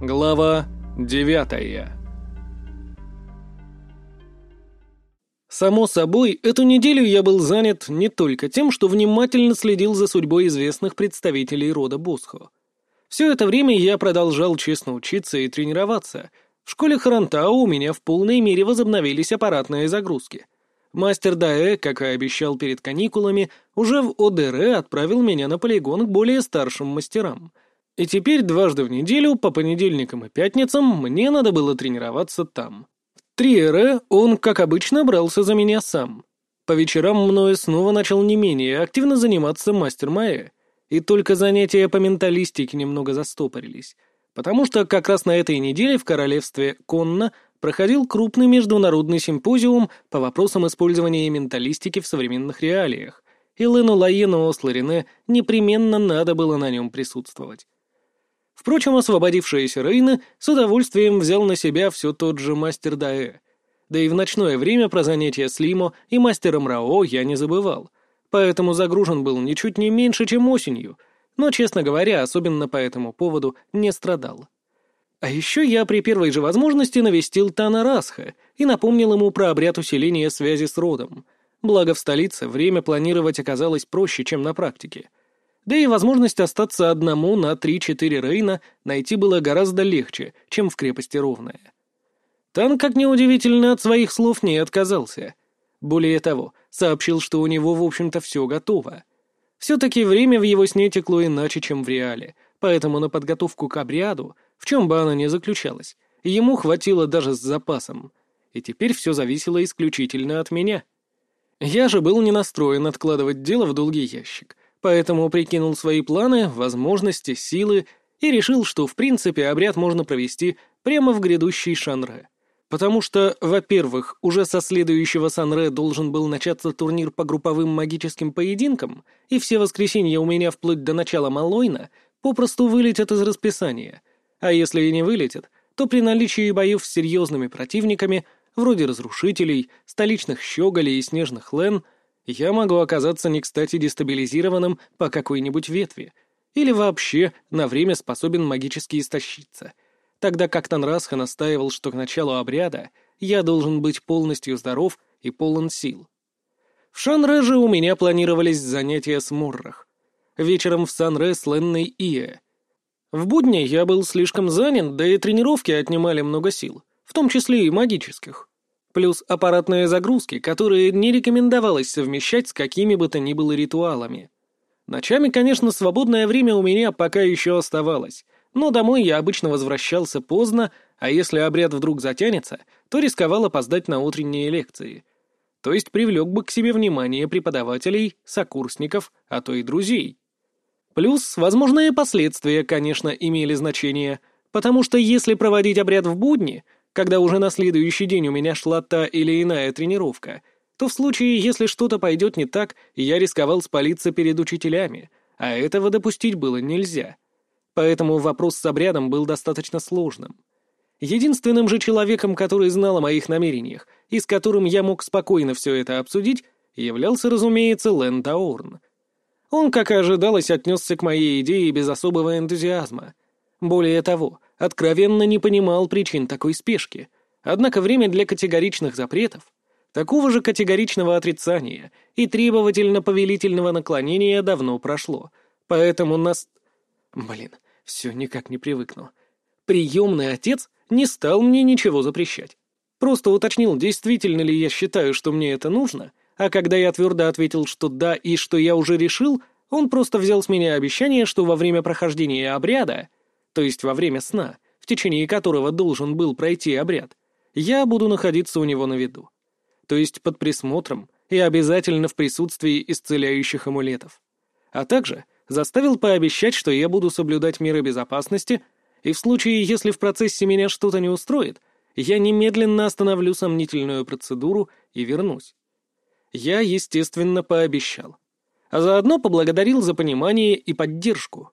Глава девятая Само собой, эту неделю я был занят не только тем, что внимательно следил за судьбой известных представителей рода Босхо. Все это время я продолжал честно учиться и тренироваться. В школе Харантау у меня в полной мере возобновились аппаратные загрузки. Мастер Даэ, как и обещал перед каникулами, уже в ОДР отправил меня на полигон к более старшим мастерам — и теперь дважды в неделю, по понедельникам и пятницам, мне надо было тренироваться там. В Триере он, как обычно, брался за меня сам. По вечерам мною снова начал не менее активно заниматься мастер Маэ, и только занятия по менталистике немного застопорились, потому что как раз на этой неделе в королевстве Конна проходил крупный международный симпозиум по вопросам использования менталистики в современных реалиях, и Лену Лаену Осларине непременно надо было на нем присутствовать. Впрочем, освободившаяся Рейна с удовольствием взял на себя все тот же мастер Даэ. Да и в ночное время про занятия с Лимо и мастером Рао я не забывал, поэтому загружен был ничуть не меньше, чем осенью, но, честно говоря, особенно по этому поводу не страдал. А еще я при первой же возможности навестил Тана Расха и напомнил ему про обряд усиления связи с родом. Благо в столице время планировать оказалось проще, чем на практике — да и возможность остаться одному на 3-4 рейна найти было гораздо легче, чем в крепости Ровная. Тан, как неудивительно, от своих слов не отказался. Более того, сообщил, что у него, в общем-то, все готово. Все-таки время в его сне текло иначе, чем в реале, поэтому на подготовку к обряду, в чем бы она ни заключалась, ему хватило даже с запасом. И теперь все зависело исключительно от меня. Я же был не настроен откладывать дело в долгий ящик — поэтому прикинул свои планы, возможности, силы и решил, что в принципе обряд можно провести прямо в грядущий Шанре. Потому что, во-первых, уже со следующего Санре должен был начаться турнир по групповым магическим поединкам, и все воскресенья у меня вплоть до начала Малойна попросту вылетят из расписания. А если и не вылетят, то при наличии боев с серьезными противниками, вроде разрушителей, столичных щеголей и снежных лен — я могу оказаться не кстати дестабилизированным по какой-нибудь ветви, или вообще на время способен магически истощиться, тогда как Танрасха настаивал, что к началу обряда я должен быть полностью здоров и полон сил. В Шанре же у меня планировались занятия с Муррах. Вечером в Санре с Ленной Ие. В будни я был слишком занят, да и тренировки отнимали много сил, в том числе и магических плюс аппаратные загрузки, которые не рекомендовалось совмещать с какими бы то ни было ритуалами. Ночами, конечно, свободное время у меня пока еще оставалось, но домой я обычно возвращался поздно, а если обряд вдруг затянется, то рисковал опоздать на утренние лекции. То есть привлек бы к себе внимание преподавателей, сокурсников, а то и друзей. Плюс возможные последствия, конечно, имели значение, потому что если проводить обряд в будни — когда уже на следующий день у меня шла та или иная тренировка, то в случае, если что-то пойдет не так, я рисковал спалиться перед учителями, а этого допустить было нельзя. Поэтому вопрос с обрядом был достаточно сложным. Единственным же человеком, который знал о моих намерениях и с которым я мог спокойно все это обсудить, являлся, разумеется, Лэн Таурн. Он, как и ожидалось, отнесся к моей идее без особого энтузиазма. Более того, откровенно не понимал причин такой спешки, однако время для категоричных запретов, такого же категоричного отрицания и требовательно-повелительного наклонения давно прошло, поэтому нас... Блин, все никак не привыкну. Приемный отец не стал мне ничего запрещать. Просто уточнил, действительно ли я считаю, что мне это нужно, а когда я твердо ответил, что да и что я уже решил, он просто взял с меня обещание, что во время прохождения обряда то есть во время сна, в течение которого должен был пройти обряд, я буду находиться у него на виду. То есть под присмотром и обязательно в присутствии исцеляющих амулетов. А также заставил пообещать, что я буду соблюдать меры безопасности, и в случае, если в процессе меня что-то не устроит, я немедленно остановлю сомнительную процедуру и вернусь. Я, естественно, пообещал. А заодно поблагодарил за понимание и поддержку.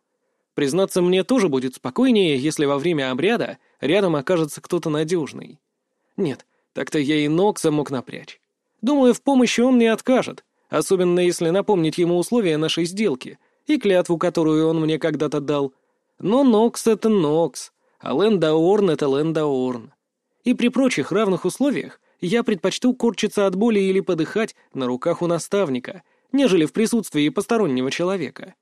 Признаться, мне тоже будет спокойнее, если во время обряда рядом окажется кто-то надежный. Нет, так-то я и Нокса мог напрячь. Думаю, в помощи он не откажет, особенно если напомнить ему условия нашей сделки и клятву, которую он мне когда-то дал. Но Нокс — это Нокс, А Лендаорн — это Лендаорн. И при прочих равных условиях я предпочту корчиться от боли или подыхать на руках у наставника, нежели в присутствии постороннего человека.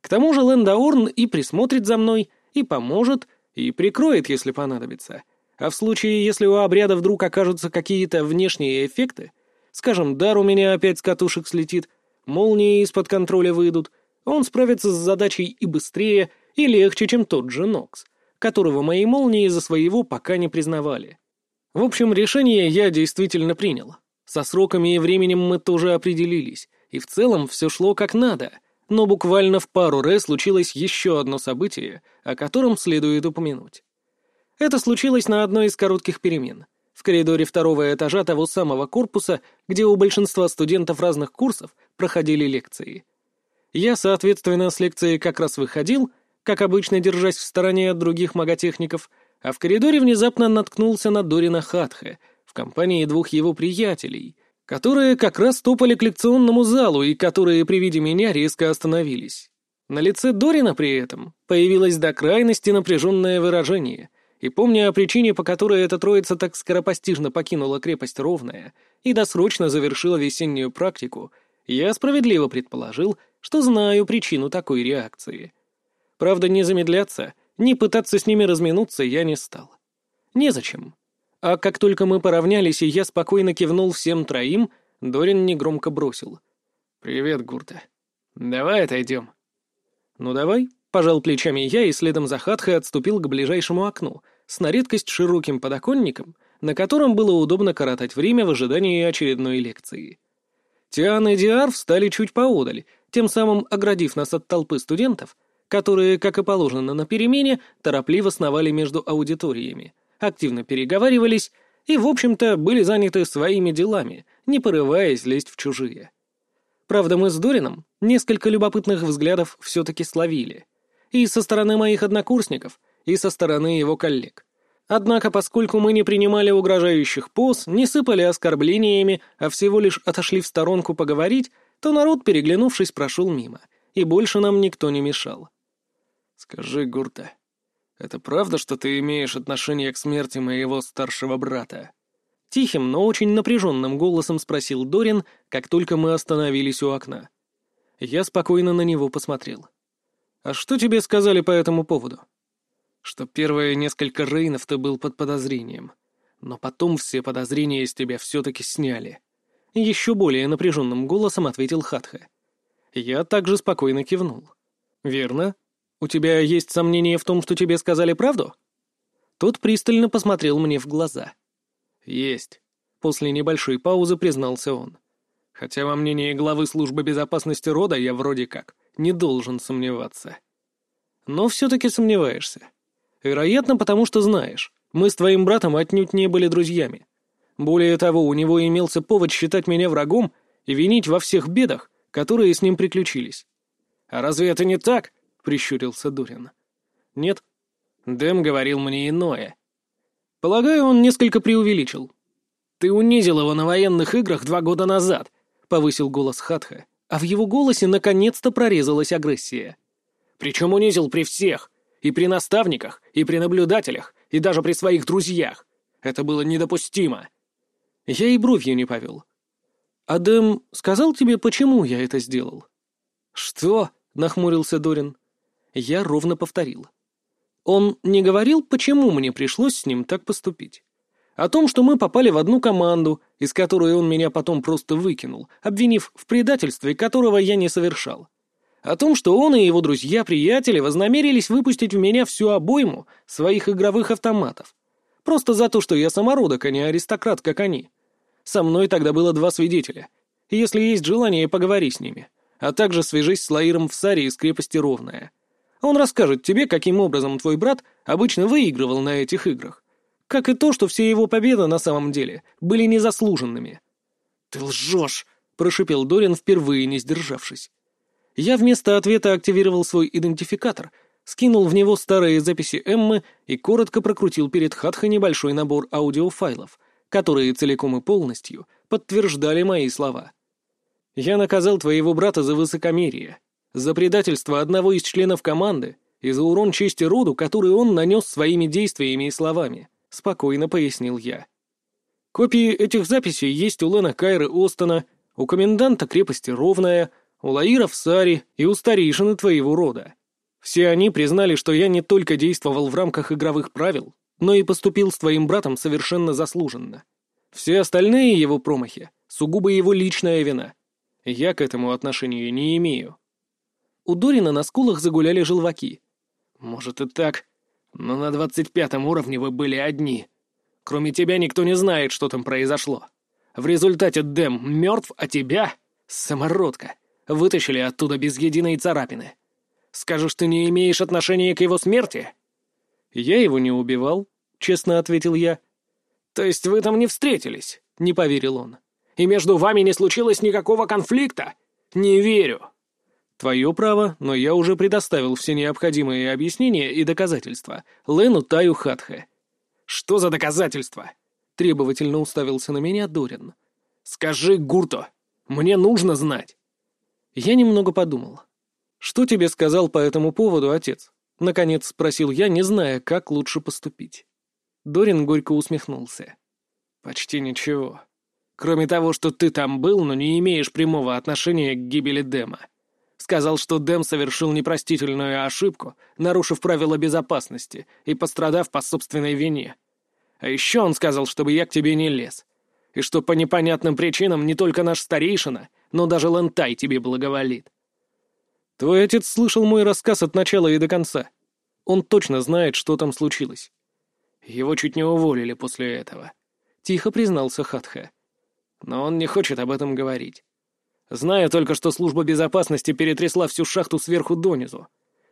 К тому же Лендаорн и присмотрит за мной, и поможет, и прикроет, если понадобится. А в случае, если у обряда вдруг окажутся какие-то внешние эффекты, скажем, дар у меня опять с катушек слетит, молнии из-под контроля выйдут, он справится с задачей и быстрее, и легче, чем тот же Нокс, которого мои молнии за своего пока не признавали. В общем, решение я действительно принял. Со сроками и временем мы тоже определились, и в целом все шло как надо, но буквально в пару раз случилось еще одно событие, о котором следует упомянуть. Это случилось на одной из коротких перемен, в коридоре второго этажа того самого корпуса, где у большинства студентов разных курсов проходили лекции. Я, соответственно, с лекции как раз выходил, как обычно держась в стороне от других маготехников, а в коридоре внезапно наткнулся на Дорина Хатха в компании двух его приятелей, которые как раз топали к лекционному залу и которые при виде меня резко остановились. На лице Дорина при этом появилось до крайности напряженное выражение, и помня о причине, по которой эта троица так скоропостижно покинула крепость Ровная и досрочно завершила весеннюю практику, я справедливо предположил, что знаю причину такой реакции. Правда, не замедляться, не пытаться с ними разминуться я не стал. Незачем. А как только мы поравнялись, и я спокойно кивнул всем троим, Дорин негромко бросил. «Привет, Гурта. Давай отойдем». «Ну давай», — пожал плечами я и следом за Хатхой отступил к ближайшему окну, с на редкость широким подоконником, на котором было удобно коротать время в ожидании очередной лекции. Тиан и Диар встали чуть поодаль, тем самым оградив нас от толпы студентов, которые, как и положено на перемене, торопливо сновали между аудиториями, активно переговаривались и, в общем-то, были заняты своими делами, не порываясь лезть в чужие. Правда, мы с Дорином несколько любопытных взглядов все-таки словили. И со стороны моих однокурсников, и со стороны его коллег. Однако, поскольку мы не принимали угрожающих поз, не сыпали оскорблениями, а всего лишь отошли в сторонку поговорить, то народ, переглянувшись, прошел мимо, и больше нам никто не мешал. «Скажи, Гурта, это правда, что ты имеешь отношение к смерти моего старшего брата?» Тихим, но очень напряженным голосом спросил Дорин, как только мы остановились у окна. Я спокойно на него посмотрел. «А что тебе сказали по этому поводу?» что первые несколько рейнов ты был под подозрением, но потом все подозрения из тебя все-таки сняли. Еще более напряженным голосом ответил Хатха. Я также спокойно кивнул. «Верно. У тебя есть сомнения в том, что тебе сказали правду?» Тот пристально посмотрел мне в глаза. «Есть». После небольшой паузы признался он. «Хотя во мнении главы службы безопасности рода я вроде как не должен сомневаться». «Но все-таки сомневаешься. Вероятно, потому что знаешь, мы с твоим братом отнюдь не были друзьями. Более того, у него имелся повод считать меня врагом и винить во всех бедах, которые с ним приключились. «А разве это не так?» — прищурился Дурин. «Нет». Дэм говорил мне иное. Полагаю, он несколько преувеличил. «Ты унизил его на военных играх два года назад», — повысил голос Хатха, а в его голосе наконец-то прорезалась агрессия. «Причем унизил при всех, и при наставниках, и при наблюдателях, и даже при своих друзьях. Это было недопустимо. Я и бровью не повел. «Адем сказал тебе, почему я это сделал?» «Что?» — нахмурился Дорин. Я ровно повторил. Он не говорил, почему мне пришлось с ним так поступить. О том, что мы попали в одну команду, из которой он меня потом просто выкинул, обвинив в предательстве, которого я не совершал. О том, что он и его друзья-приятели вознамерились выпустить в меня всю обойму своих игровых автоматов. Просто за то, что я самородок, а не аристократ, как они. Со мной тогда было два свидетеля. Если есть желание, поговори с ними. А также свяжись с Лаиром в Саре из крепости Ровная. Он расскажет тебе, каким образом твой брат обычно выигрывал на этих играх. Как и то, что все его победы на самом деле были незаслуженными. «Ты лжешь!» — прошипел Дорин, впервые не сдержавшись. Я вместо ответа активировал свой идентификатор, скинул в него старые записи Эммы и коротко прокрутил перед Хатха небольшой набор аудиофайлов, которые целиком и полностью подтверждали мои слова. «Я наказал твоего брата за высокомерие, за предательство одного из членов команды и за урон чести роду, который он нанес своими действиями и словами», — спокойно пояснил я. Копии этих записей есть у Лена Кайры Остона, у коменданта крепости Ровная, у Лаира в Саре и у старейшины твоего рода. Все они признали, что я не только действовал в рамках игровых правил, но и поступил с твоим братом совершенно заслуженно. Все остальные его промахи — сугубо его личная вина. Я к этому отношения не имею. У Дорина на скулах загуляли желваки. Может и так, но на двадцать пятом уровне вы были одни. Кроме тебя никто не знает, что там произошло. В результате Дэм мертв, а тебя, самородка, вытащили оттуда без единой царапины. Скажешь, ты не имеешь отношения к его смерти?» «Я его не убивал», — честно ответил я. «То есть вы там не встретились?» — не поверил он. «И между вами не случилось никакого конфликта? Не верю». «Твое право, но я уже предоставил все необходимые объяснения и доказательства Лену Таю Хатхе». «Что за доказательства?» — требовательно уставился на меня Дорин. «Скажи, Гурто, мне нужно знать». Я немного подумал. «Что тебе сказал по этому поводу отец?» — наконец спросил я, не зная, как лучше поступить. Дорин горько усмехнулся. «Почти ничего. Кроме того, что ты там был, но не имеешь прямого отношения к гибели Дэма. Сказал, что Дэм совершил непростительную ошибку, нарушив правила безопасности и пострадав по собственной вине. А еще он сказал, чтобы я к тебе не лез. И что по непонятным причинам не только наш старейшина, но даже Лентай тебе благоволит. Твой отец слышал мой рассказ от начала и до конца. Он точно знает, что там случилось. Его чуть не уволили после этого. Тихо признался Хатха. Но он не хочет об этом говорить. Знаю только, что служба безопасности перетрясла всю шахту сверху донизу.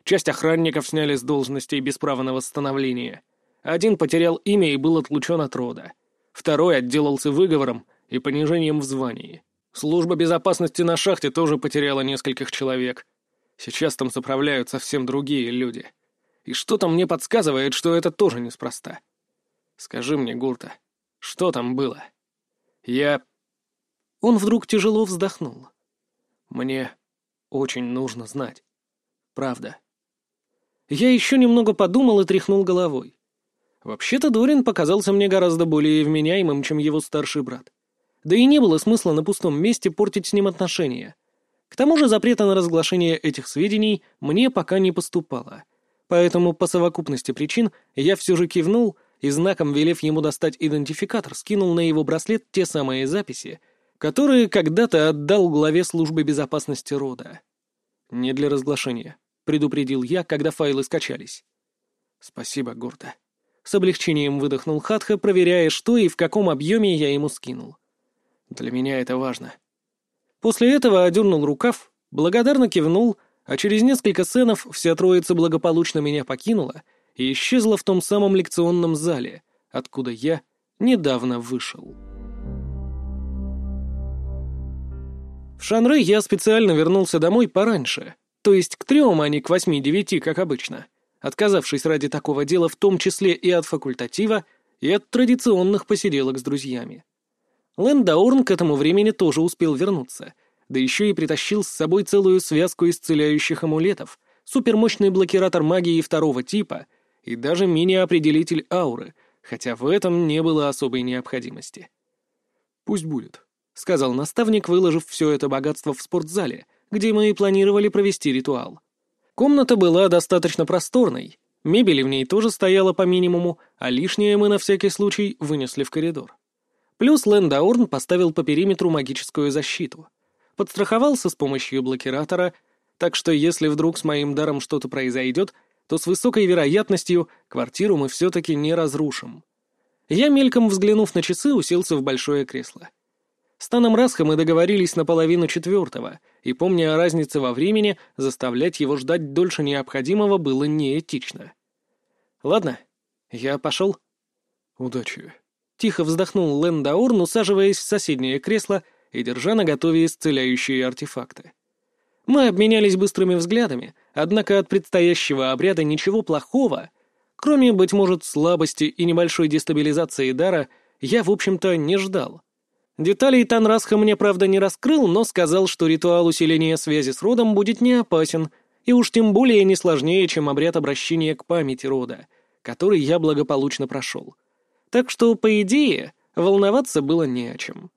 Часть охранников сняли с должностей без права на восстановление. Один потерял имя и был отлучен от рода. Второй отделался выговором и понижением в звании. Служба безопасности на шахте тоже потеряла нескольких человек — Сейчас там заправляют совсем другие люди. И что-то мне подсказывает, что это тоже неспроста. Скажи мне, Гурта, что там было? Я... Он вдруг тяжело вздохнул. Мне очень нужно знать. Правда. Я еще немного подумал и тряхнул головой. Вообще-то Дорин показался мне гораздо более вменяемым, чем его старший брат. Да и не было смысла на пустом месте портить с ним отношения — к тому же запрета на разглашение этих сведений мне пока не поступало. Поэтому по совокупности причин я все же кивнул и знаком велев ему достать идентификатор, скинул на его браслет те самые записи, которые когда-то отдал главе службы безопасности рода. «Не для разглашения», — предупредил я, когда файлы скачались. «Спасибо, Горда». С облегчением выдохнул Хатха, проверяя, что и в каком объеме я ему скинул. «Для меня это важно». После этого одернул рукав, благодарно кивнул, а через несколько сценов вся троица благополучно меня покинула и исчезла в том самом лекционном зале, откуда я недавно вышел. В Шанры я специально вернулся домой пораньше, то есть к трем, а не к восьми-девяти, как обычно, отказавшись ради такого дела в том числе и от факультатива, и от традиционных посиделок с друзьями. Лэндаурн к этому времени тоже успел вернуться, да еще и притащил с собой целую связку исцеляющих амулетов, супермощный блокиратор магии второго типа и даже мини-определитель ауры, хотя в этом не было особой необходимости. «Пусть будет», — сказал наставник, выложив все это богатство в спортзале, где мы и планировали провести ритуал. Комната была достаточно просторной, мебели в ней тоже стояла по минимуму, а лишнее мы на всякий случай вынесли в коридор. Плюс Лэндаурн поставил по периметру магическую защиту. Подстраховался с помощью блокиратора, так что если вдруг с моим даром что-то произойдет, то с высокой вероятностью квартиру мы все-таки не разрушим. Я, мельком взглянув на часы, уселся в большое кресло. С Таном Расха мы договорились на половину четвертого, и, помня о разнице во времени, заставлять его ждать дольше необходимого было неэтично. «Ладно, я пошел». «Удачи», Тихо вздохнул Лэндаурн, усаживаясь в соседнее кресло и держа на готове исцеляющие артефакты. Мы обменялись быстрыми взглядами, однако от предстоящего обряда ничего плохого, кроме, быть может, слабости и небольшой дестабилизации дара, я, в общем-то, не ждал. Деталей Танрасха мне, правда, не раскрыл, но сказал, что ритуал усиления связи с родом будет не опасен, И уж тем более не сложнее, чем обряд обращения к памяти рода, который я благополучно прошел. Так что, по идее, волноваться было не о чем.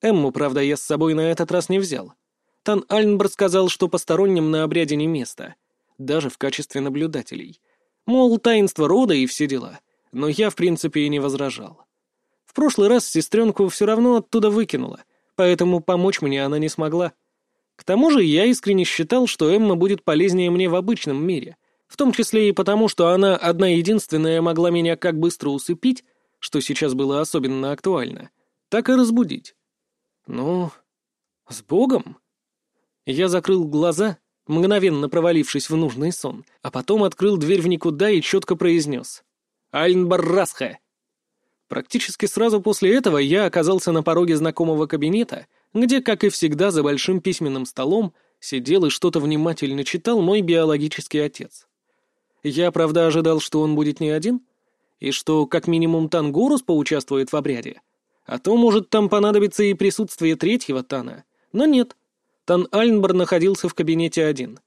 Эмму, правда, я с собой на этот раз не взял. Тан Альнбр сказал, что посторонним на обряде не место, даже в качестве наблюдателей. Мол, таинство рода и все дела. Но я, в принципе, и не возражал. В прошлый раз сестренку все равно оттуда выкинула, поэтому помочь мне она не смогла. К тому же я искренне считал, что Эмма будет полезнее мне в обычном мире, в том числе и потому, что она одна единственная могла меня как быстро усыпить, что сейчас было особенно актуально, так и разбудить. Ну, с Богом? Я закрыл глаза, мгновенно провалившись в нужный сон, а потом открыл дверь в никуда и четко произнес. «Альнбаррасха!» Практически сразу после этого я оказался на пороге знакомого кабинета — где, как и всегда, за большим письменным столом сидел и что-то внимательно читал мой биологический отец. Я, правда, ожидал, что он будет не один, и что, как минимум, Тангурус поучаствует в обряде. А то, может, там понадобится и присутствие третьего Тана. Но нет. Тан Альнбор находился в кабинете один.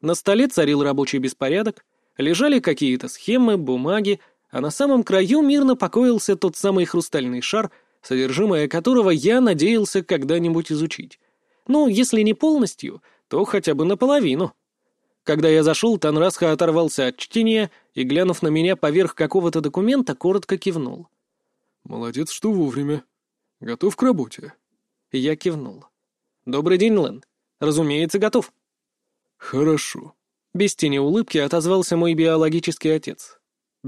На столе царил рабочий беспорядок, лежали какие-то схемы, бумаги, а на самом краю мирно покоился тот самый хрустальный шар — содержимое которого я надеялся когда-нибудь изучить. Ну, если не полностью, то хотя бы наполовину. Когда я зашел, Танрасха оторвался от чтения и, глянув на меня поверх какого-то документа, коротко кивнул. «Молодец, что вовремя. Готов к работе?» Я кивнул. «Добрый день, Лэн. Разумеется, готов». «Хорошо». Без тени улыбки отозвался мой биологический отец.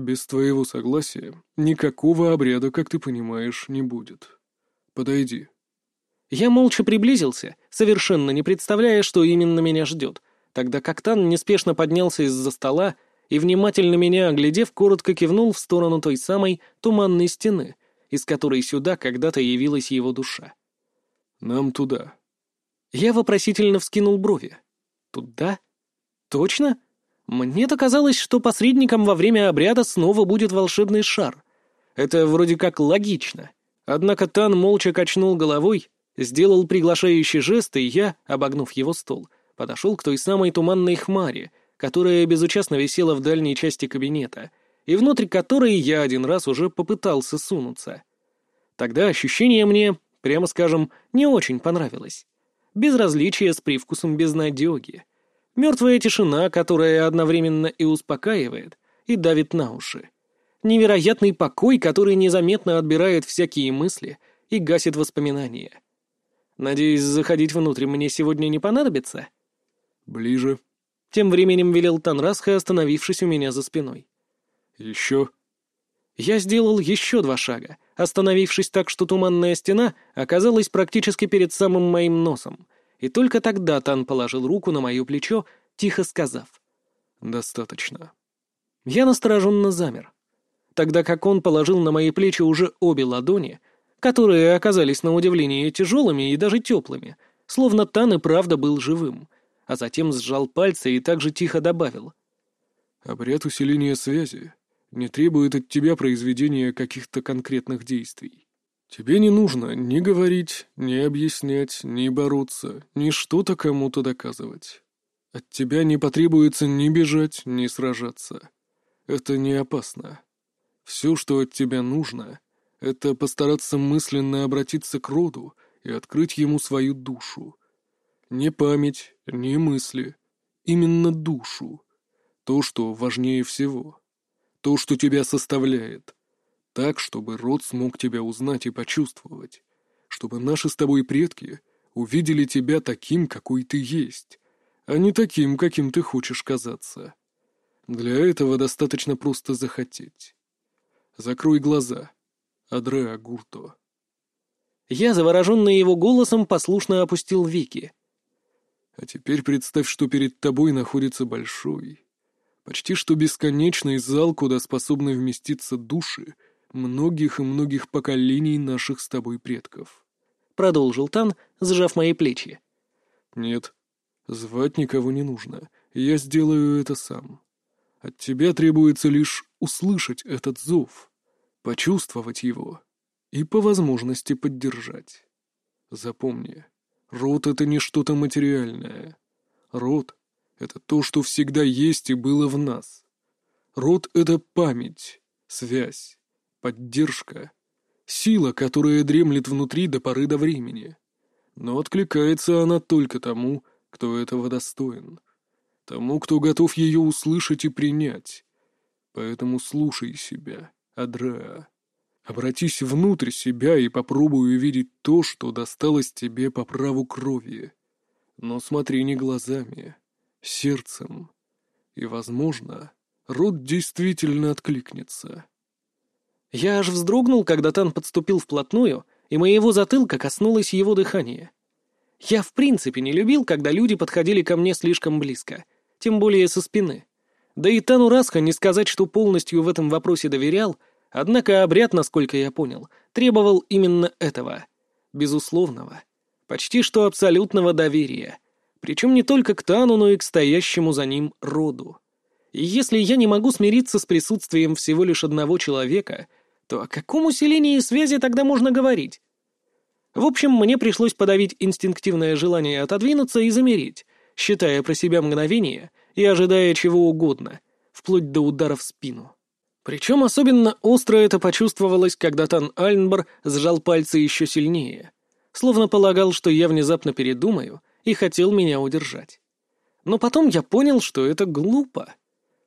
Без твоего согласия никакого обряда, как ты понимаешь, не будет. Подойди. Я молча приблизился, совершенно не представляя, что именно меня ждет, тогда как Тан неспешно поднялся из-за стола и, внимательно меня оглядев, коротко кивнул в сторону той самой туманной стены, из которой сюда когда-то явилась его душа. «Нам туда». Я вопросительно вскинул брови. «Туда? Точно?» Мне-то казалось, что посредником во время обряда снова будет волшебный шар. Это вроде как логично. Однако Тан молча качнул головой, сделал приглашающий жест, и я, обогнув его стол, подошел к той самой туманной хмаре, которая безучастно висела в дальней части кабинета, и внутрь которой я один раз уже попытался сунуться. Тогда ощущение мне, прямо скажем, не очень понравилось. Безразличие с привкусом безнадеги. Мертвая тишина, которая одновременно и успокаивает, и давит на уши. Невероятный покой, который незаметно отбирает всякие мысли и гасит воспоминания. Надеюсь, заходить внутрь мне сегодня не понадобится? Ближе. Тем временем велел Танрасха, остановившись у меня за спиной. Еще. Я сделал еще два шага, остановившись так, что туманная стена оказалась практически перед самым моим носом — и только тогда Тан положил руку на мое плечо, тихо сказав. «Достаточно». Я настороженно замер. Тогда как он положил на мои плечи уже обе ладони, которые оказались на удивление тяжелыми и даже теплыми, словно Тан и правда был живым, а затем сжал пальцы и также тихо добавил. «Обряд усиления связи не требует от тебя произведения каких-то конкретных действий. Тебе не нужно ни говорить, ни объяснять, ни бороться, ни что-то кому-то доказывать. От тебя не потребуется ни бежать, ни сражаться. Это не опасно. Все, что от тебя нужно, это постараться мысленно обратиться к роду и открыть ему свою душу. Не память, не мысли, именно душу. То, что важнее всего. То, что тебя составляет — так, чтобы род смог тебя узнать и почувствовать. Чтобы наши с тобой предки увидели тебя таким, какой ты есть, а не таким, каким ты хочешь казаться. Для этого достаточно просто захотеть. Закрой глаза. Адреа Гурто. Я, завороженный его голосом, послушно опустил веки. А теперь представь, что перед тобой находится большой, почти что бесконечный зал, куда способны вместиться души — многих и многих поколений наших с тобой предков. Продолжил Тан, сжав мои плечи. Нет, звать никого не нужно. Я сделаю это сам. От тебя требуется лишь услышать этот зов, почувствовать его и по возможности поддержать. Запомни, род — это не что-то материальное. Род — Это то, что всегда есть и было в нас. Род — это память, связь, поддержка, сила, которая дремлет внутри до поры до времени. Но откликается она только тому, кто этого достоин. Тому, кто готов ее услышать и принять. Поэтому слушай себя, Адреа. Обратись внутрь себя и попробуй увидеть то, что досталось тебе по праву крови. Но смотри не глазами, сердцем. И, возможно, род действительно откликнется. Я аж вздрогнул, когда Тан подступил вплотную, и моего затылка коснулось его дыхания. Я в принципе не любил, когда люди подходили ко мне слишком близко, тем более со спины. Да и Тану Расха не сказать, что полностью в этом вопросе доверял, однако обряд, насколько я понял, требовал именно этого. Безусловного. Почти что абсолютного доверия. Причем не только к Тану, но и к стоящему за ним роду. И если я не могу смириться с присутствием всего лишь одного человека, то о каком усилении связи тогда можно говорить? В общем, мне пришлось подавить инстинктивное желание отодвинуться и замереть, считая про себя мгновение и ожидая чего угодно, вплоть до удара в спину. Причем особенно остро это почувствовалось, когда Тан Альнбар сжал пальцы еще сильнее, словно полагал, что я внезапно передумаю, и хотел меня удержать. Но потом я понял, что это глупо.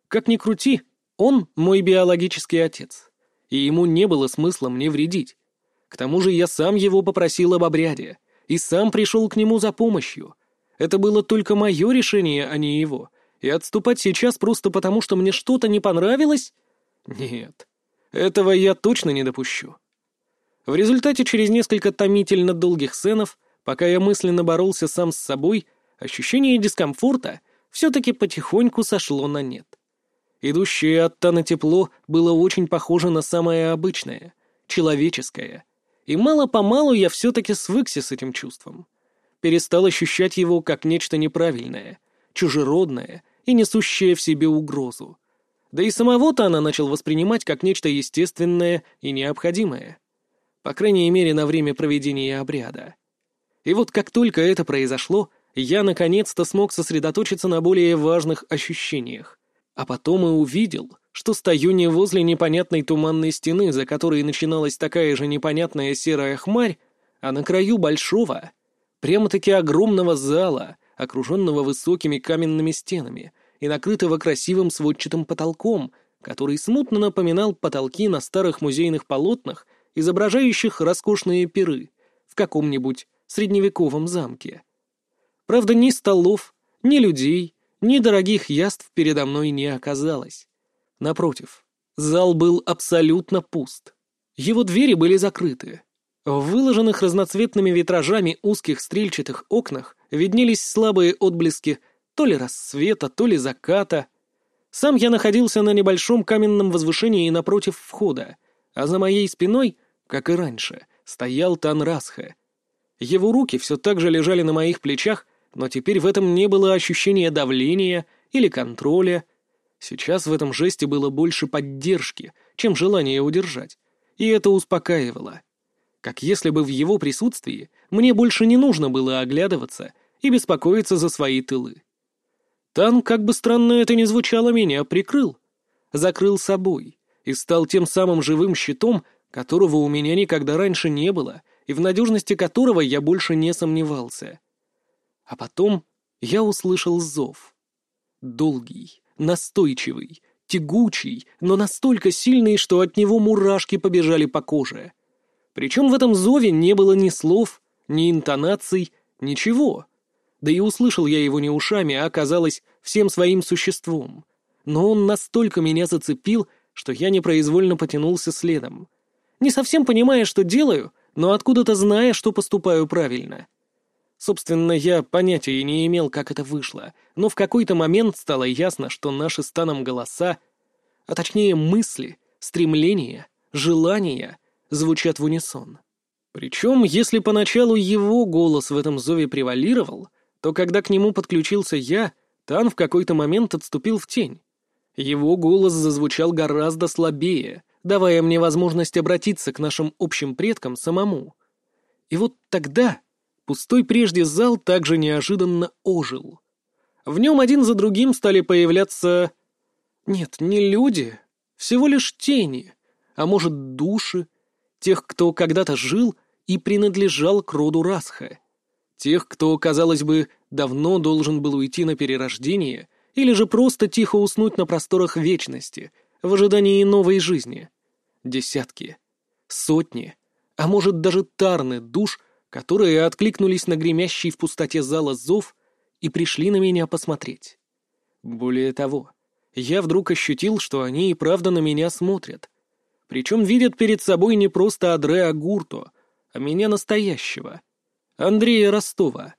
Как ни крути, он мой биологический отец, и ему не было смысла мне вредить. К тому же я сам его попросил об обряде, и сам пришел к нему за помощью, это было только мое решение, а не его. И отступать сейчас просто потому, что мне что-то не понравилось? Нет. Этого я точно не допущу. В результате, через несколько томительно долгих сценов, пока я мысленно боролся сам с собой, ощущение дискомфорта все-таки потихоньку сошло на нет. Идущее от Тана тепло было очень похоже на самое обычное, человеческое. И мало-помалу я все-таки свыкся с этим чувством перестал ощущать его как нечто неправильное, чужеродное и несущее в себе угрозу. Да и самого-то она начал воспринимать как нечто естественное и необходимое. По крайней мере, на время проведения обряда. И вот как только это произошло, я наконец-то смог сосредоточиться на более важных ощущениях. А потом и увидел, что стою не возле непонятной туманной стены, за которой начиналась такая же непонятная серая хмарь, а на краю большого, Прямо-таки огромного зала, окруженного высокими каменными стенами и накрытого красивым сводчатым потолком, который смутно напоминал потолки на старых музейных полотнах, изображающих роскошные пиры в каком-нибудь средневековом замке. Правда, ни столов, ни людей, ни дорогих яств передо мной не оказалось. Напротив, зал был абсолютно пуст. Его двери были закрыты, в выложенных разноцветными витражами узких стрельчатых окнах виднелись слабые отблески то ли рассвета, то ли заката. Сам я находился на небольшом каменном возвышении напротив входа, а за моей спиной, как и раньше, стоял Танрасха. Его руки все так же лежали на моих плечах, но теперь в этом не было ощущения давления или контроля. Сейчас в этом жесте было больше поддержки, чем желание удержать, и это успокаивало как если бы в его присутствии мне больше не нужно было оглядываться и беспокоиться за свои тылы. Тан, как бы странно это ни звучало, меня прикрыл, закрыл собой и стал тем самым живым щитом, которого у меня никогда раньше не было и в надежности которого я больше не сомневался. А потом я услышал зов. Долгий, настойчивый, тягучий, но настолько сильный, что от него мурашки побежали по коже — причем в этом зове не было ни слов, ни интонаций, ничего. Да и услышал я его не ушами, а оказалось всем своим существом. Но он настолько меня зацепил, что я непроизвольно потянулся следом. Не совсем понимая, что делаю, но откуда-то зная, что поступаю правильно. Собственно, я понятия не имел, как это вышло, но в какой-то момент стало ясно, что наши станом голоса, а точнее мысли, стремления, желания — звучат в унисон. Причем, если поначалу его голос в этом зове превалировал, то когда к нему подключился я, Тан в какой-то момент отступил в тень. Его голос зазвучал гораздо слабее, давая мне возможность обратиться к нашим общим предкам самому. И вот тогда пустой прежде зал также неожиданно ожил. В нем один за другим стали появляться... Нет, не люди, всего лишь тени, а может, души, тех, кто когда-то жил и принадлежал к роду Расха. Тех, кто, казалось бы, давно должен был уйти на перерождение или же просто тихо уснуть на просторах вечности, в ожидании новой жизни. Десятки, сотни, а может даже тарны душ, которые откликнулись на гремящий в пустоте зала зов и пришли на меня посмотреть. Более того, я вдруг ощутил, что они и правда на меня смотрят. Причем видят перед собой не просто Адре Агурто, а меня настоящего. Андрея Ростова,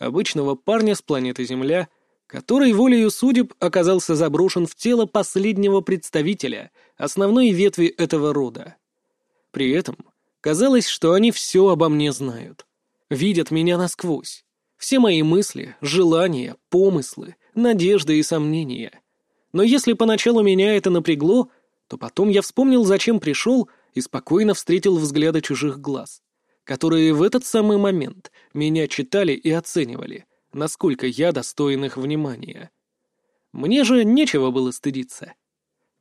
обычного парня с планеты Земля, который волею судеб оказался заброшен в тело последнего представителя основной ветви этого рода. При этом казалось, что они все обо мне знают, видят меня насквозь, все мои мысли, желания, помыслы, надежды и сомнения. Но если поначалу меня это напрягло, то потом я вспомнил, зачем пришел, и спокойно встретил взгляды чужих глаз, которые в этот самый момент меня читали и оценивали — насколько я достоин их внимания. Мне же нечего было стыдиться.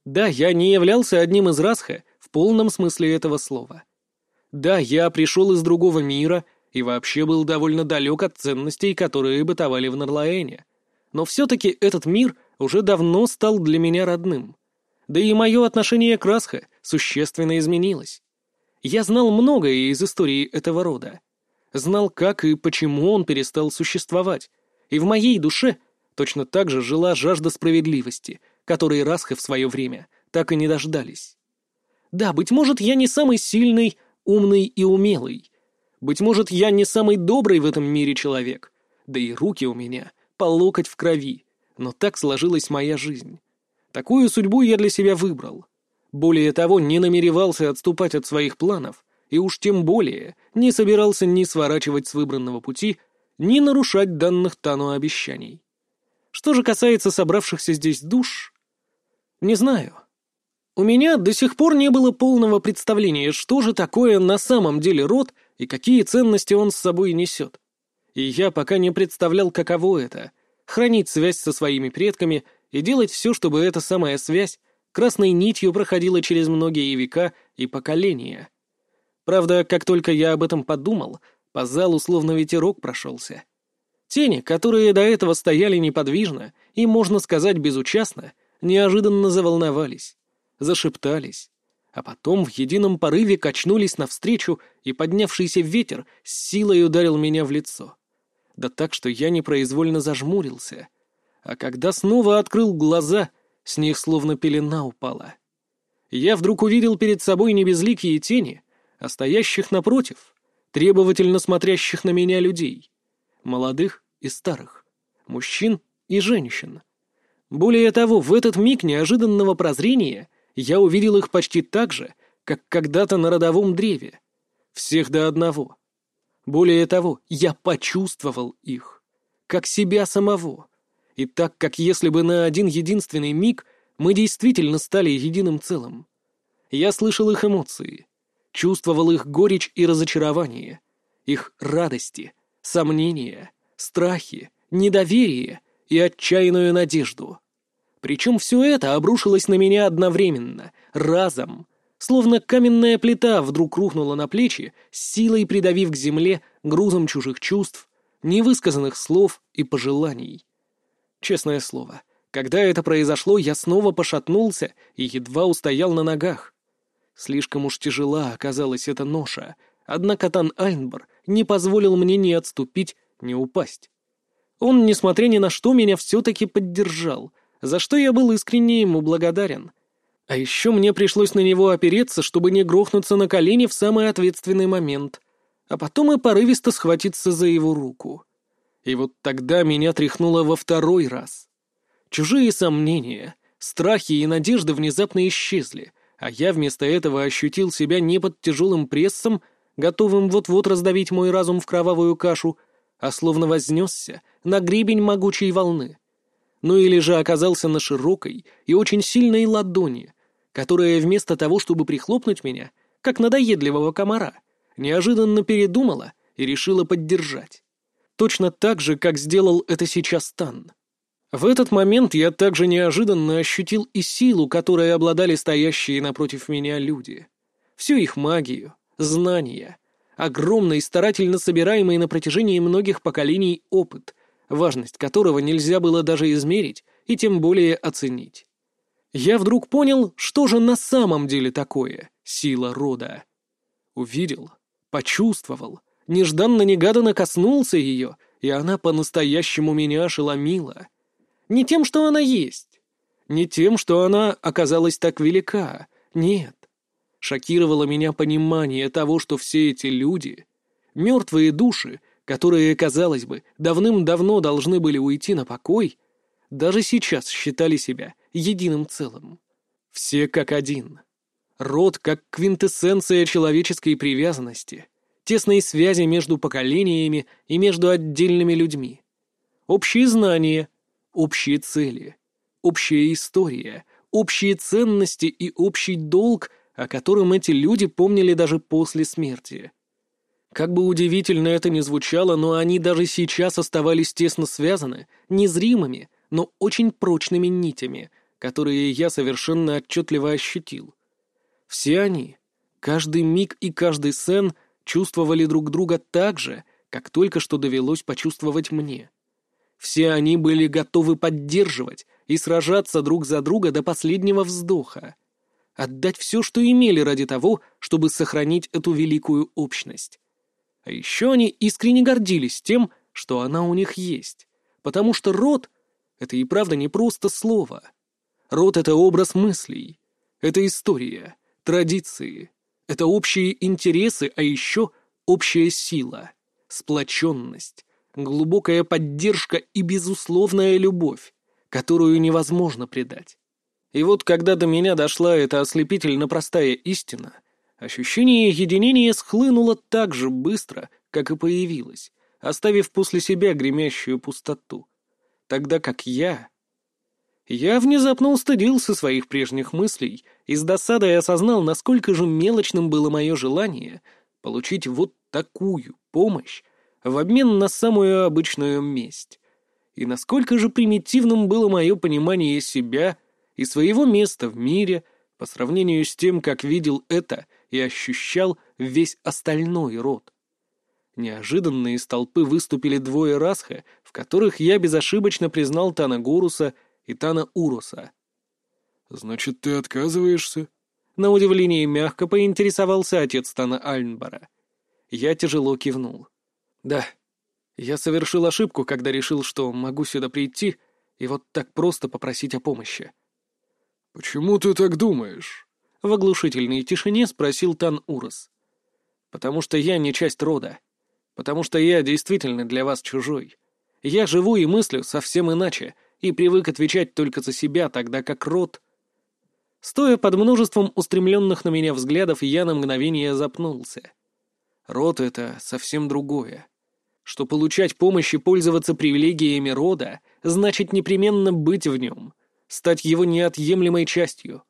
Да, я не являлся одним из Расха в полном смысле этого слова. Да, я пришел из другого мира и вообще был довольно далек от ценностей, которые бытовали в Нарлаэне. Но все-таки этот мир уже давно стал для меня родным. Да и мое отношение к Расха существенно изменилось. Я знал многое из истории этого рода знал, как и почему он перестал существовать, и в моей душе точно так же жила жажда справедливости, которой Расхы в свое время так и не дождались. Да, быть может, я не самый сильный, умный и умелый. Быть может, я не самый добрый в этом мире человек, да и руки у меня по локоть в крови, но так сложилась моя жизнь. Такую судьбу я для себя выбрал. Более того, не намеревался отступать от своих планов и уж тем более не собирался ни сворачивать с выбранного пути, ни нарушать данных Тану обещаний. Что же касается собравшихся здесь душ, не знаю. У меня до сих пор не было полного представления, что же такое на самом деле род и какие ценности он с собой несет. И я пока не представлял, каково это — хранить связь со своими предками и делать все, чтобы эта самая связь красной нитью проходила через многие века и поколения — Правда, как только я об этом подумал, по залу словно ветерок прошелся. Тени, которые до этого стояли неподвижно и, можно сказать, безучастно, неожиданно заволновались, зашептались, а потом в едином порыве качнулись навстречу, и поднявшийся ветер с силой ударил меня в лицо. Да так, что я непроизвольно зажмурился. А когда снова открыл глаза, с них словно пелена упала. Я вдруг увидел перед собой небезликие тени, а стоящих напротив, требовательно смотрящих на меня людей, молодых и старых, мужчин и женщин. Более того, в этот миг неожиданного прозрения я увидел их почти так же, как когда-то на родовом древе. Всех до одного. Более того, я почувствовал их, как себя самого. И так, как если бы на один единственный миг мы действительно стали единым целым. Я слышал их эмоции, чувствовал их горечь и разочарование, их радости, сомнения, страхи, недоверие и отчаянную надежду. Причем все это обрушилось на меня одновременно, разом, словно каменная плита вдруг рухнула на плечи, силой придавив к земле грузом чужих чувств, невысказанных слов и пожеланий. Честное слово, когда это произошло, я снова пошатнулся и едва устоял на ногах. Слишком уж тяжела оказалась эта ноша, однако Тан Айнбар не позволил мне ни отступить, ни упасть. Он, несмотря ни на что, меня все-таки поддержал, за что я был искренне ему благодарен. А еще мне пришлось на него опереться, чтобы не грохнуться на колени в самый ответственный момент, а потом и порывисто схватиться за его руку. И вот тогда меня тряхнуло во второй раз. Чужие сомнения, страхи и надежды внезапно исчезли — а я вместо этого ощутил себя не под тяжелым прессом, готовым вот-вот раздавить мой разум в кровавую кашу, а словно вознесся на гребень могучей волны. Ну или же оказался на широкой и очень сильной ладони, которая вместо того, чтобы прихлопнуть меня, как надоедливого комара, неожиданно передумала и решила поддержать. Точно так же, как сделал это сейчас Тан. В этот момент я также неожиданно ощутил и силу, которой обладали стоящие напротив меня люди. Всю их магию, знания, огромный, старательно собираемый на протяжении многих поколений опыт, важность которого нельзя было даже измерить и тем более оценить. Я вдруг понял, что же на самом деле такое сила рода. Увидел, почувствовал, нежданно-негаданно коснулся ее, и она по-настоящему меня ошеломила. Не тем, что она есть. Не тем, что она оказалась так велика. Нет. Шокировало меня понимание того, что все эти люди — мертвые души, которые, казалось бы, давным-давно должны были уйти на покой, даже сейчас считали себя единым целым. Все как один. Род как квинтэссенция человеческой привязанности, тесной связи между поколениями и между отдельными людьми. Общие знания, общие цели, общая история, общие ценности и общий долг, о котором эти люди помнили даже после смерти. Как бы удивительно это ни звучало, но они даже сейчас оставались тесно связаны, незримыми, но очень прочными нитями, которые я совершенно отчетливо ощутил. Все они, каждый миг и каждый сцен чувствовали друг друга так же, как только что довелось почувствовать мне. Все они были готовы поддерживать и сражаться друг за друга до последнего вздоха. Отдать все, что имели ради того, чтобы сохранить эту великую общность. А еще они искренне гордились тем, что она у них есть, потому что род — это и правда не просто слово. Род — это образ мыслей, это история, традиции, это общие интересы, а еще общая сила, сплоченность, глубокая поддержка и безусловная любовь, которую невозможно предать. И вот когда до меня дошла эта ослепительно простая истина, ощущение единения схлынуло так же быстро, как и появилось, оставив после себя гремящую пустоту. Тогда как я... Я внезапно устыдился своих прежних мыслей и с досадой осознал, насколько же мелочным было мое желание получить вот такую помощь в обмен на самую обычную месть. И насколько же примитивным было мое понимание себя и своего места в мире по сравнению с тем, как видел это и ощущал весь остальной род. Неожиданно из толпы выступили двое Расха, в которых я безошибочно признал Тана Гуруса и Тана Уруса. «Значит, ты отказываешься?» На удивление мягко поинтересовался отец Тана Альнбара. Я тяжело кивнул. Да, я совершил ошибку, когда решил, что могу сюда прийти и вот так просто попросить о помощи. «Почему ты так думаешь?» — в оглушительной тишине спросил Тан Урос. «Потому что я не часть рода. Потому что я действительно для вас чужой. Я живу и мыслю совсем иначе, и привык отвечать только за себя, тогда как род...» Стоя под множеством устремленных на меня взглядов, я на мгновение запнулся. Род — это совсем другое что получать помощь и пользоваться привилегиями рода значит непременно быть в нем, стать его неотъемлемой частью.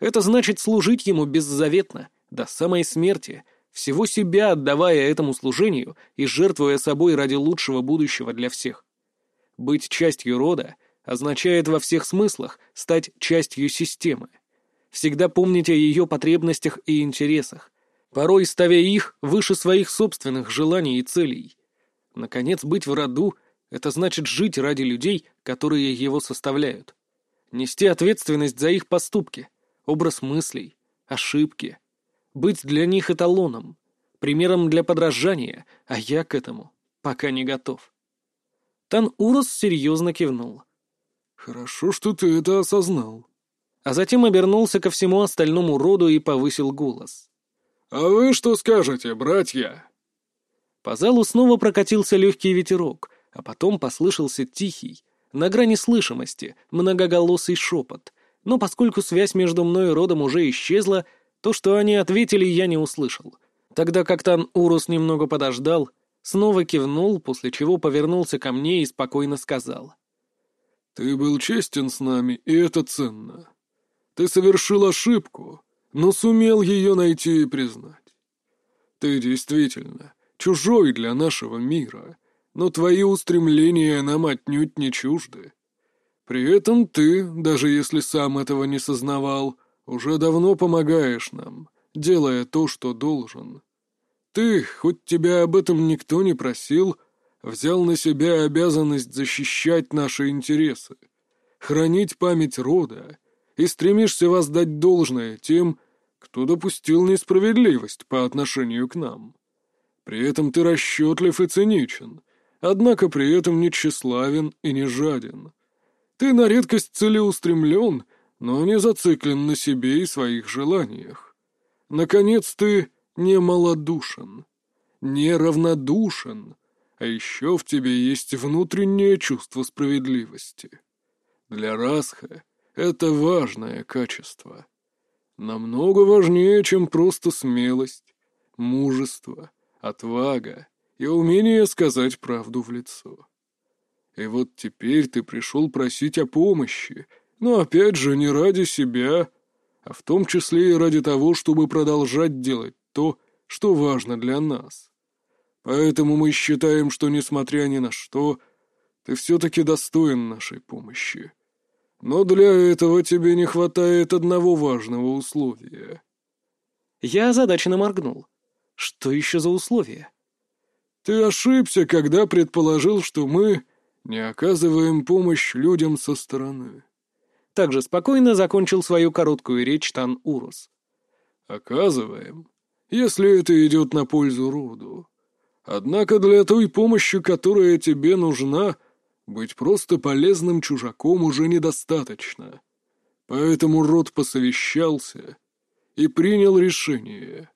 Это значит служить ему беззаветно, до самой смерти, всего себя отдавая этому служению и жертвуя собой ради лучшего будущего для всех. Быть частью рода означает во всех смыслах стать частью системы. Всегда помнить о ее потребностях и интересах, порой ставя их выше своих собственных желаний и целей. Наконец, быть в роду — это значит жить ради людей, которые его составляют. Нести ответственность за их поступки, образ мыслей, ошибки. Быть для них эталоном, примером для подражания, а я к этому пока не готов. Тан Урос серьезно кивнул. «Хорошо, что ты это осознал». А затем обернулся ко всему остальному роду и повысил голос. «А вы что скажете, братья?» По залу снова прокатился легкий ветерок, а потом послышался тихий, на грани слышимости, многоголосый шепот. Но поскольку связь между мной и родом уже исчезла, то, что они ответили, я не услышал. Тогда Коктан Урус немного подождал, снова кивнул, после чего повернулся ко мне и спокойно сказал. «Ты был честен с нами, и это ценно. Ты совершил ошибку, но сумел ее найти и признать. Ты действительно чужой для нашего мира, но твои устремления нам отнюдь не чужды. При этом ты, даже если сам этого не сознавал, уже давно помогаешь нам, делая то, что должен. Ты, хоть тебя об этом никто не просил, взял на себя обязанность защищать наши интересы, хранить память рода и стремишься воздать должное тем, кто допустил несправедливость по отношению к нам. При этом ты расчетлив и циничен, однако при этом не тщеславен и не жаден. Ты на редкость целеустремлен, но не зациклен на себе и своих желаниях. Наконец, ты не малодушен, не равнодушен, а еще в тебе есть внутреннее чувство справедливости. Для Расха это важное качество. Намного важнее, чем просто смелость, мужество, отвага и умение сказать правду в лицо. И вот теперь ты пришел просить о помощи, но опять же не ради себя, а в том числе и ради того, чтобы продолжать делать то, что важно для нас. Поэтому мы считаем, что, несмотря ни на что, ты все-таки достоин нашей помощи. Но для этого тебе не хватает одного важного условия». Я озадаченно моргнул. Что еще за условие? «Ты ошибся, когда предположил, что мы не оказываем помощь людям со стороны». Также спокойно закончил свою короткую речь Тан Урус. «Оказываем, если это идет на пользу роду. Однако для той помощи, которая тебе нужна, быть просто полезным чужаком уже недостаточно. Поэтому род посовещался и принял решение.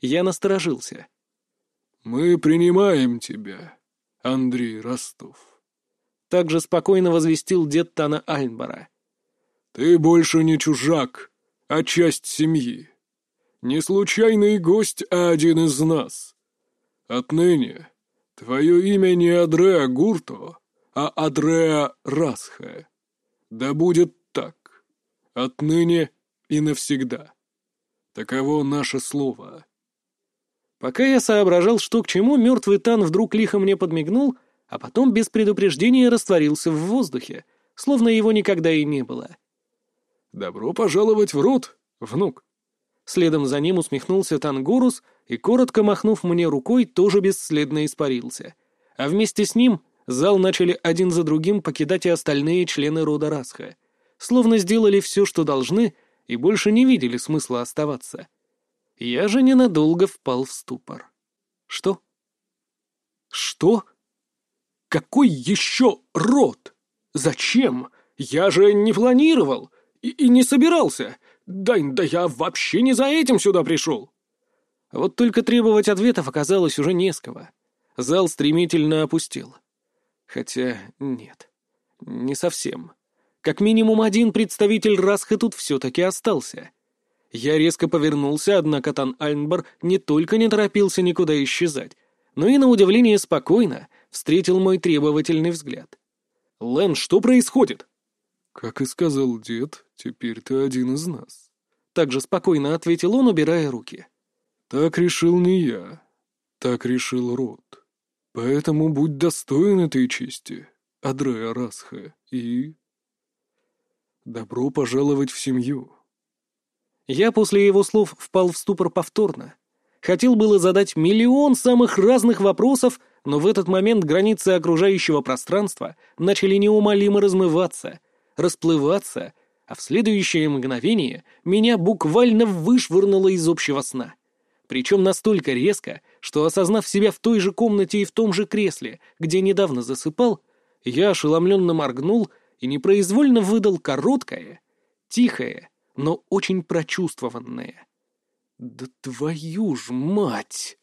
Я насторожился. «Мы принимаем тебя, Андрей Ростов». Также спокойно возвестил дед Тана Альнбара. «Ты больше не чужак, а часть семьи. Не случайный гость, а один из нас. Отныне твое имя не Адреа Гурто, а Адреа Расха. Да будет так. Отныне и навсегда. Таково наше слово. Пока я соображал, что к чему, мертвый Тан вдруг лихо мне подмигнул, а потом без предупреждения растворился в воздухе, словно его никогда и не было. «Добро пожаловать в рот, внук!» Следом за ним усмехнулся Тангурус и, коротко махнув мне рукой, тоже бесследно испарился. А вместе с ним зал начали один за другим покидать и остальные члены рода Расха. Словно сделали все, что должны, и больше не видели смысла оставаться. Я же ненадолго впал в ступор. Что? Что? Какой еще род? Зачем? Я же не планировал и, и не собирался. «Дань, да я вообще не за этим сюда пришел!» Вот только требовать ответов оказалось уже не с кого. Зал стремительно опустел. Хотя нет, не совсем. Как минимум один представитель Расха тут все-таки остался. Я резко повернулся, однако Тан Альнбар не только не торопился никуда исчезать, но и, на удивление, спокойно встретил мой требовательный взгляд. «Лэн, что происходит?» «Как и сказал дед, теперь ты один из нас», — также спокойно ответил он, убирая руки. «Так решил не я. Так решил род. Поэтому будь достоин этой чести, Адреа Расха, и... Добро пожаловать в семью». Я после его слов впал в ступор повторно. Хотел было задать миллион самых разных вопросов, но в этот момент границы окружающего пространства начали неумолимо размываться — расплываться, а в следующее мгновение меня буквально вышвырнуло из общего сна. Причем настолько резко, что, осознав себя в той же комнате и в том же кресле, где недавно засыпал, я ошеломленно моргнул и непроизвольно выдал короткое, тихое, но очень прочувствованное. «Да твою ж мать!»